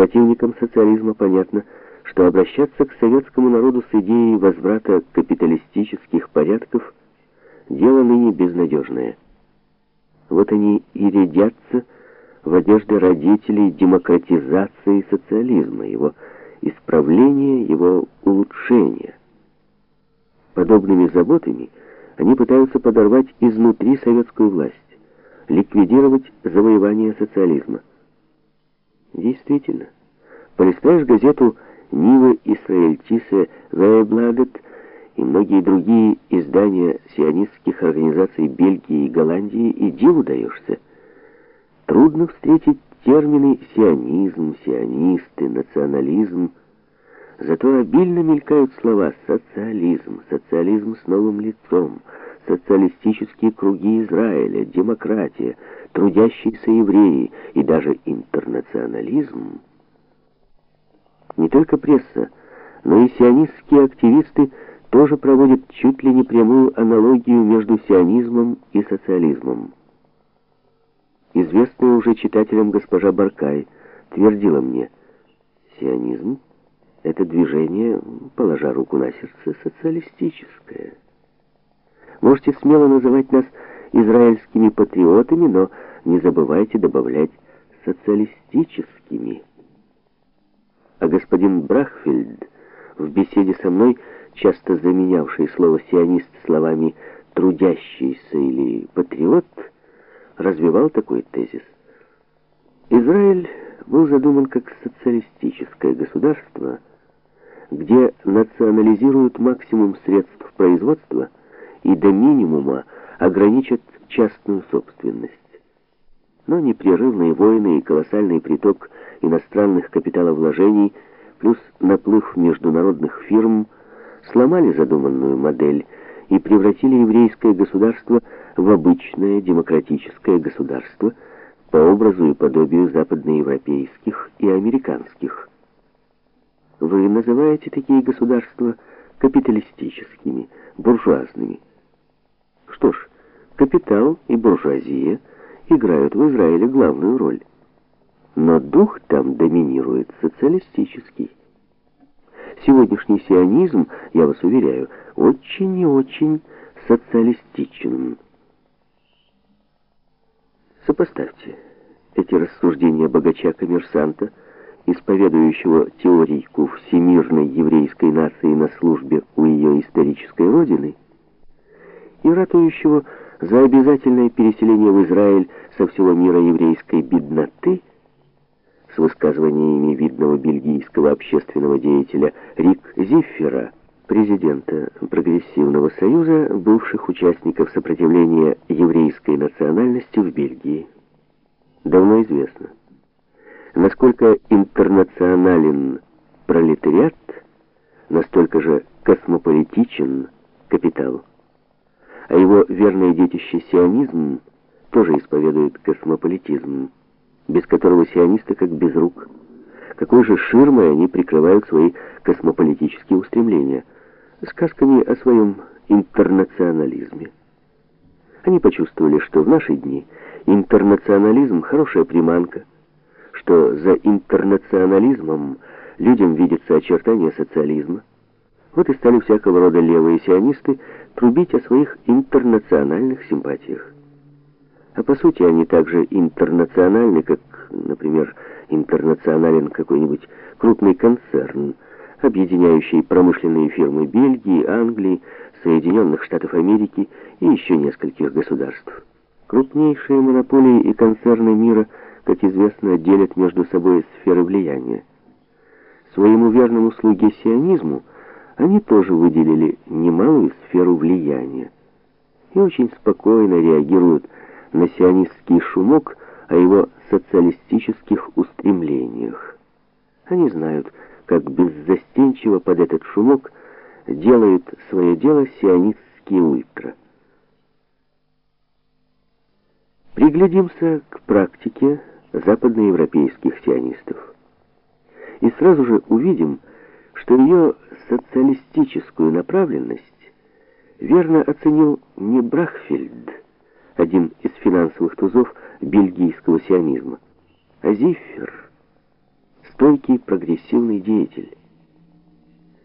Противникам социализма понятно, что обращаться к советскому народу с идеей возврата капиталистических порядков – дело ныне безнадежное. Вот они и рядятся в одежды родителей демократизации социализма, его исправления, его улучшения. Подобными заботами они пытаются подорвать изнутри советскую власть, ликвидировать завоевание социализма. Действительно, полистаешь газету «Нива Исраэльтисе Вейблагет» и многие другие издания сионистских организаций Бельгии и Голландии, и диву даешься. Трудно встретить термины сионизм, сионисты, национализм. Зато обильно мелькают слова социализм, социализм с новым лицом, социалистические круги Израиля, демократия, трудящиеся евреи и даже интернационализм. Не только пресса, но и сионистские активисты тоже проводят чуть ли не прямую аналогию между сионизмом и социализмом. Известная уже читателям госпожа Баркай твердила мне, сионизм — это движение, положа руку на сердце, социалистическое. Можете смело называть нас израильскими патриотами, но не забывайте добавлять социалистическими. А господин Брахфельд в беседе со мной, часто заменявший слово «сионист» словами «трудящийся» или «патриот», развивал такой тезис. Израиль был задуман как социалистическое государство, где национализируют максимум средств производства и до минимума ограничат частную собственность. Но непрерывные войны и колоссальный приток иностранных капиталовложений плюс наплыв международных фирм сломали задуманную модель и превратили еврейское государство в обычное демократическое государство по образу и подобию западноевропейских и американских. Вы называете такие государства капиталистическими, буржуазными. Капитал и буржуазия играют в Израиле главную роль. Но дух там доминирует социалистический. Сегодняшний сионизм, я вас уверяю, очень и очень социалистичен. Сопоставьте эти рассуждения богача-коммерсанта, исповедующего теорийку всемирной еврейской нации на службе у ее исторической родины, и ратующего за обязательное переселение в Израиль со всего мира еврейской бедноты, с высказываниями видного бельгийского общественного деятеля Рик Зиффера, президента Прогрессивного союза бывших участников сопротивления еврейской национальности в Бельгии. Давно известно, насколько интернационален пролетариат, настолько же космополитичен капитал. А его верное детище сионизм тоже исповедует космополитизм без которого сионисты как без рук. Какой же ширмой они прикрывают свои космополитические устремления? Сказками о своем интернационализме. Они почувствовали, что в наши дни интернационализм – хорошая приманка, что за интернационализмом людям видится очертания социализма. Вот и стали всякого рода левые сионисты трубить о своих интернациональных симпатиях. А по сути они также интернациональны, как, например, интернационален какой-нибудь крупный концерн, объединяющий промышленные фирмы Бельгии, Англии, Соединенных Штатов Америки и еще нескольких государств. Крупнейшие монополии и концерны мира, как известно, делят между собой сферы влияния. Своему верному слуге сионизму они тоже выделили немалую сферу влияния и очень спокойно реагируют на сионистский шумок о его социалистических устремлениях. Они знают, как беззастенчиво под этот шумок делают свое дело сионистские ультра. Приглядимся к практике западноевропейских сионистов. И сразу же увидим, что ее социалистическую направленность верно оценил не Брахфельд, один из финансовых тузов бельгийского сионизма. А Зиффер стойкий прогрессивный деятель.